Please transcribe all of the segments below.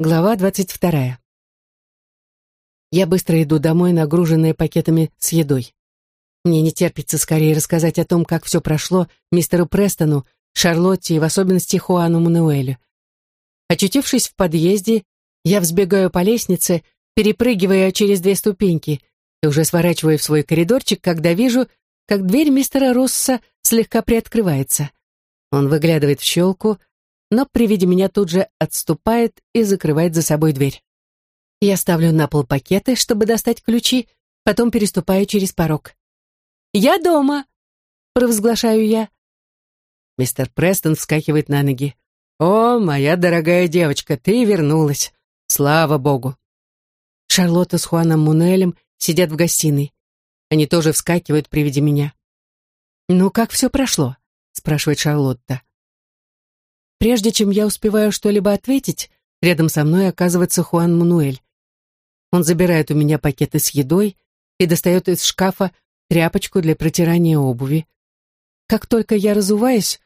Глава двадцать вторая. Я быстро иду домой, нагруженная пакетами с едой. Мне не терпится скорее рассказать о том, как все прошло мистеру Престону, Шарлотте и в особенности Хуану Мануэлю. Очутившись в подъезде, я взбегаю по лестнице, перепрыгивая через две ступеньки, и уже сворачиваю в свой коридорчик, когда вижу, как дверь мистера Росса слегка приоткрывается. Он выглядывает в щелку, но при виде меня тут же отступает и закрывает за собой дверь. Я ставлю на пол пакеты, чтобы достать ключи, потом переступаю через порог. «Я дома!» — провозглашаю я. Мистер Престон вскакивает на ноги. «О, моя дорогая девочка, ты вернулась! Слава богу!» Шарлотта с Хуаном Мунелем сидят в гостиной. Они тоже вскакивают при виде меня. «Ну, как все прошло?» — спрашивает Шарлотта. Прежде чем я успеваю что-либо ответить, рядом со мной оказывается Хуан Мануэль. Он забирает у меня пакеты с едой и достает из шкафа тряпочку для протирания обуви. Как только я разуваюсь,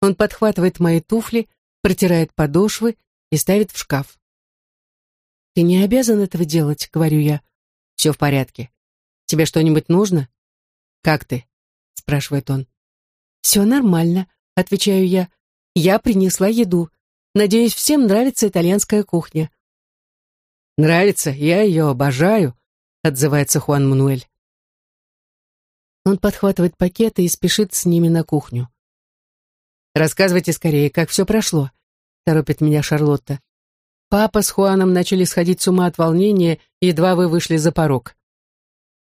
он подхватывает мои туфли, протирает подошвы и ставит в шкаф. «Ты не обязан этого делать», — говорю я. «Все в порядке. Тебе что-нибудь нужно?» «Как ты?» — спрашивает он. «Все нормально», — отвечаю я. Я принесла еду. Надеюсь, всем нравится итальянская кухня. Нравится, я ее обожаю, отзывается Хуан Мануэль. Он подхватывает пакеты и спешит с ними на кухню. «Рассказывайте скорее, как все прошло», — торопит меня Шарлотта. Папа с Хуаном начали сходить с ума от волнения, едва вы вышли за порог.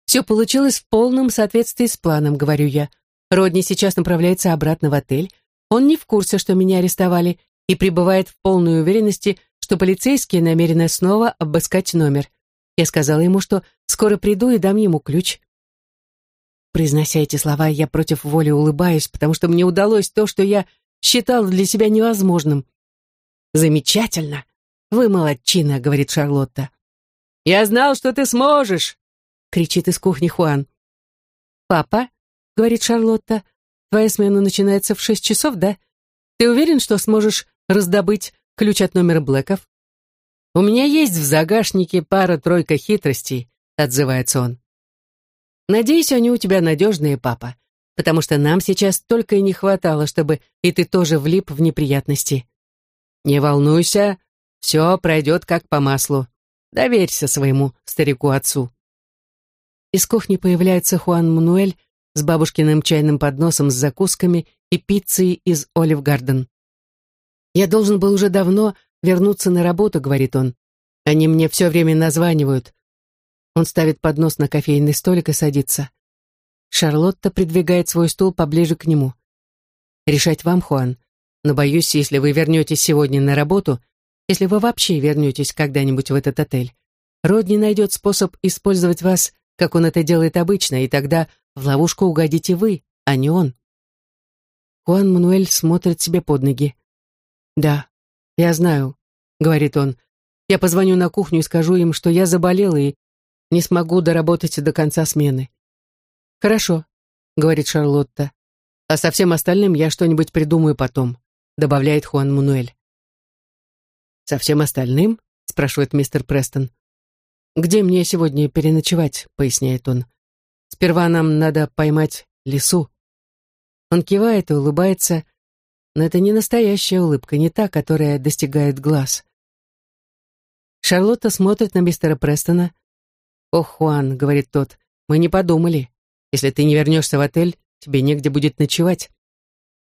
«Все получилось в полном соответствии с планом», — говорю я. Родни сейчас направляется обратно в отель, он не в курсе, что меня арестовали, и пребывает в полной уверенности, что полицейские намерены снова обыскать номер. Я сказала ему, что скоро приду и дам ему ключ. Произнося эти слова, я против воли улыбаюсь, потому что мне удалось то, что я считала для себя невозможным. «Замечательно! Вы молодчина», — говорит Шарлотта. «Я знал, что ты сможешь!» — кричит из кухни Хуан. «Папа», — говорит Шарлотта, Твоя смена начинается в шесть часов, да? Ты уверен, что сможешь раздобыть ключ от номера Блэков? У меня есть в загашнике пара-тройка хитростей, отзывается он. Надеюсь, они у тебя надежные, папа, потому что нам сейчас только и не хватало, чтобы и ты тоже влип в неприятности. Не волнуйся, все пройдет как по маслу. Доверься своему старику-отцу. Из кухни появляется Хуан Мануэль с бабушкиным чайным подносом с закусками и пиццей из Олив Гарден. «Я должен был уже давно вернуться на работу», — говорит он. «Они мне все время названивают». Он ставит поднос на кофейный столик и садится. Шарлотта придвигает свой стул поближе к нему. «Решать вам, Хуан, но боюсь, если вы вернетесь сегодня на работу, если вы вообще вернетесь когда-нибудь в этот отель, Родни найдет способ использовать вас, как он это делает обычно, и тогда в ловушку угодите вы, а не он. Хуан Мануэль смотрит себе под ноги. «Да, я знаю», — говорит он. «Я позвоню на кухню и скажу им, что я заболела и не смогу доработать до конца смены». «Хорошо», — говорит Шарлотта. «А со всем остальным я что-нибудь придумаю потом», — добавляет Хуан Мануэль. «Со всем остальным?» — спрашивает мистер Престон. «Где мне сегодня переночевать?» — поясняет он. Сперва нам надо поймать лису. Он кивает и улыбается, но это не настоящая улыбка, не та, которая достигает глаз. Шарлотта смотрит на мистера Престона. «Ох, Хуан», — говорит тот, — «мы не подумали. Если ты не вернешься в отель, тебе негде будет ночевать».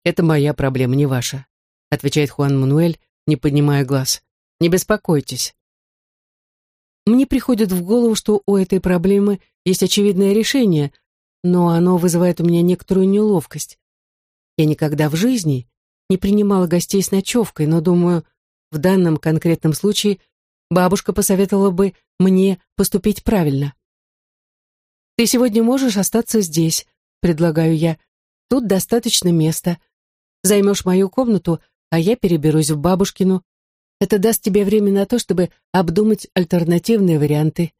«Это моя проблема, не ваша», — отвечает Хуан Мануэль, не поднимая глаз. «Не беспокойтесь. Мне приходит в голову, что у этой проблемы есть очевидное решение, но оно вызывает у меня некоторую неловкость. Я никогда в жизни не принимала гостей с ночевкой, но, думаю, в данном конкретном случае бабушка посоветовала бы мне поступить правильно. «Ты сегодня можешь остаться здесь», — предлагаю я. «Тут достаточно места. Займешь мою комнату, а я переберусь в бабушкину, это даст тебе время на то, чтобы обдумать альтернативные варианты.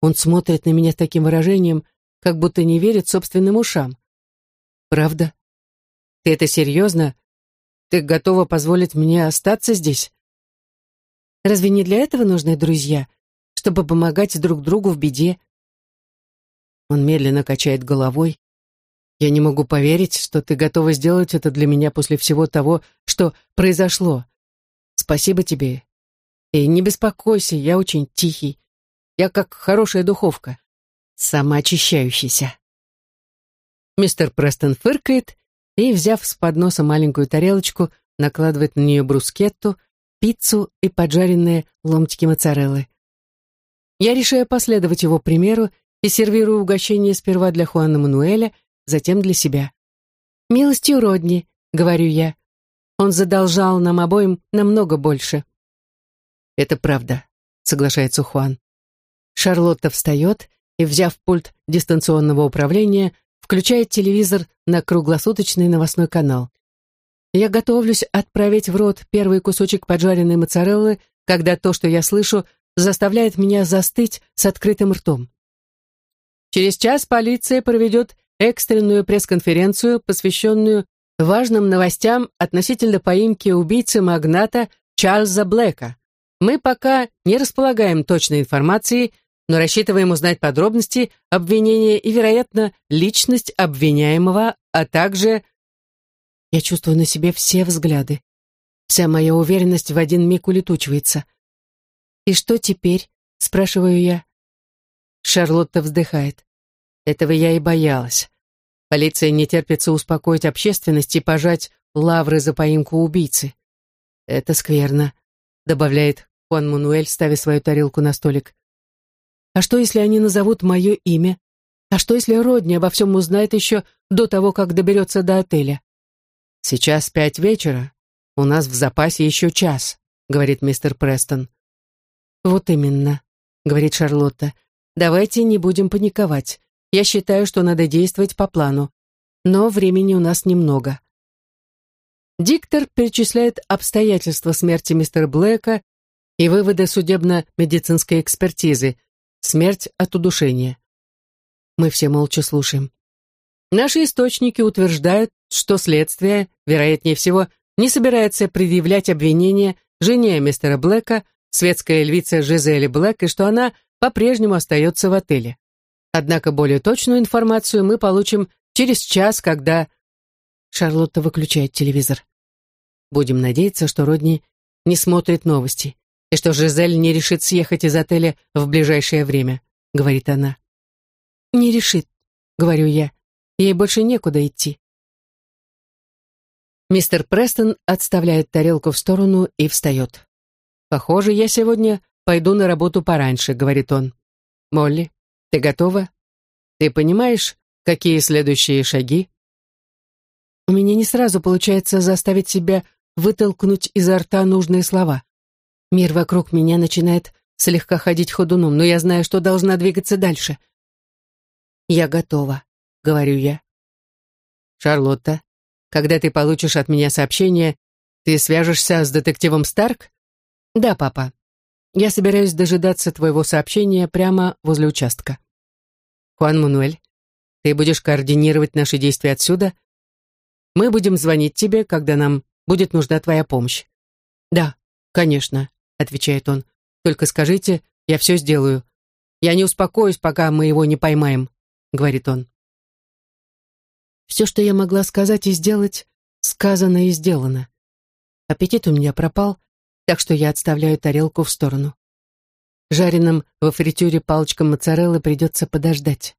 Он смотрит на меня с таким выражением, как будто не верит собственным ушам. Правда? Ты это серьезно? Ты готова позволить мне остаться здесь? Разве не для этого нужны друзья? Чтобы помогать друг другу в беде? Он медленно качает головой. Я не могу поверить, что ты готова сделать это для меня после всего того, что произошло. Спасибо тебе. И не беспокойся, я очень тихий. Я как хорошая духовка, самоочищающийся. Мистер Престон фыркает и, взяв с подноса маленькую тарелочку, накладывает на нее брускетту, пиццу и поджаренные ломтики моцареллы. Я решаю последовать его примеру и сервирую угощение сперва для Хуана Мануэля, затем для себя. «Милостью Родни», — говорю я. Он задолжал нам обоим намного больше. «Это правда», — соглашается Хуан. Шарлотта встает и, взяв пульт дистанционного управления, включает телевизор на круглосуточный новостной канал. Я готовлюсь отправить в рот первый кусочек поджаренной моцареллы, когда то, что я слышу, заставляет меня застыть с открытым ртом. Через час полиция проведет экстренную пресс-конференцию, посвященную важным новостям относительно поимки убийцы-магната Чарльза Блэка. Мы пока не располагаем точной информацией, но рассчитываем узнать подробности обвинения и, вероятно, личность обвиняемого, а также... Я чувствую на себе все взгляды. Вся моя уверенность в один миг улетучивается. «И что теперь?» — спрашиваю я. Шарлотта вздыхает. Этого я и боялась. Полиция не терпится успокоить общественность и пожать лавры за поимку убийцы. Это скверно, добавляет Хуан Мануэль, ставя свою тарелку на столик. А что, если они назовут мое имя? А что, если Родни обо всем узнает еще до того, как доберется до отеля? Сейчас пять вечера. У нас в запасе еще час, говорит мистер Престон. Вот именно, говорит Шарлотта. Давайте не будем паниковать. Я считаю, что надо действовать по плану. Но времени у нас немного. Диктор перечисляет обстоятельства смерти мистера Блэка и выводы судебно-медицинской экспертизы, Смерть от удушения. Мы все молча слушаем. Наши источники утверждают, что следствие, вероятнее всего, не собирается предъявлять обвинения жене мистера Блэка, светская львица Жизели Блэк, и что она по-прежнему остается в отеле. Однако более точную информацию мы получим через час, когда... Шарлотта выключает телевизор. Будем надеяться, что Родни не смотрит новости и что Жизель не решит съехать из отеля в ближайшее время», — говорит она. «Не решит», — говорю я. «Ей больше некуда идти». Мистер Престон отставляет тарелку в сторону и встает. «Похоже, я сегодня пойду на работу пораньше», — говорит он. «Молли, ты готова? Ты понимаешь, какие следующие шаги?» У меня не сразу получается заставить себя вытолкнуть изо рта нужные слова. Мир вокруг меня начинает слегка ходить ходуном, но я знаю, что должна двигаться дальше. «Я готова», — говорю я. «Шарлотта, когда ты получишь от меня сообщение, ты свяжешься с детективом Старк?» «Да, папа. Я собираюсь дожидаться твоего сообщения прямо возле участка». «Хуан Мануэль, ты будешь координировать наши действия отсюда? Мы будем звонить тебе, когда нам будет нужна твоя помощь». «Да, конечно», отвечает он. «Только скажите, я все сделаю. Я не успокоюсь, пока мы его не поймаем», — говорит он. Все, что я могла сказать и сделать, сказано и сделано. Аппетит у меня пропал, так что я отставляю тарелку в сторону. Жареным во фритюре палочкам моцареллы придется подождать.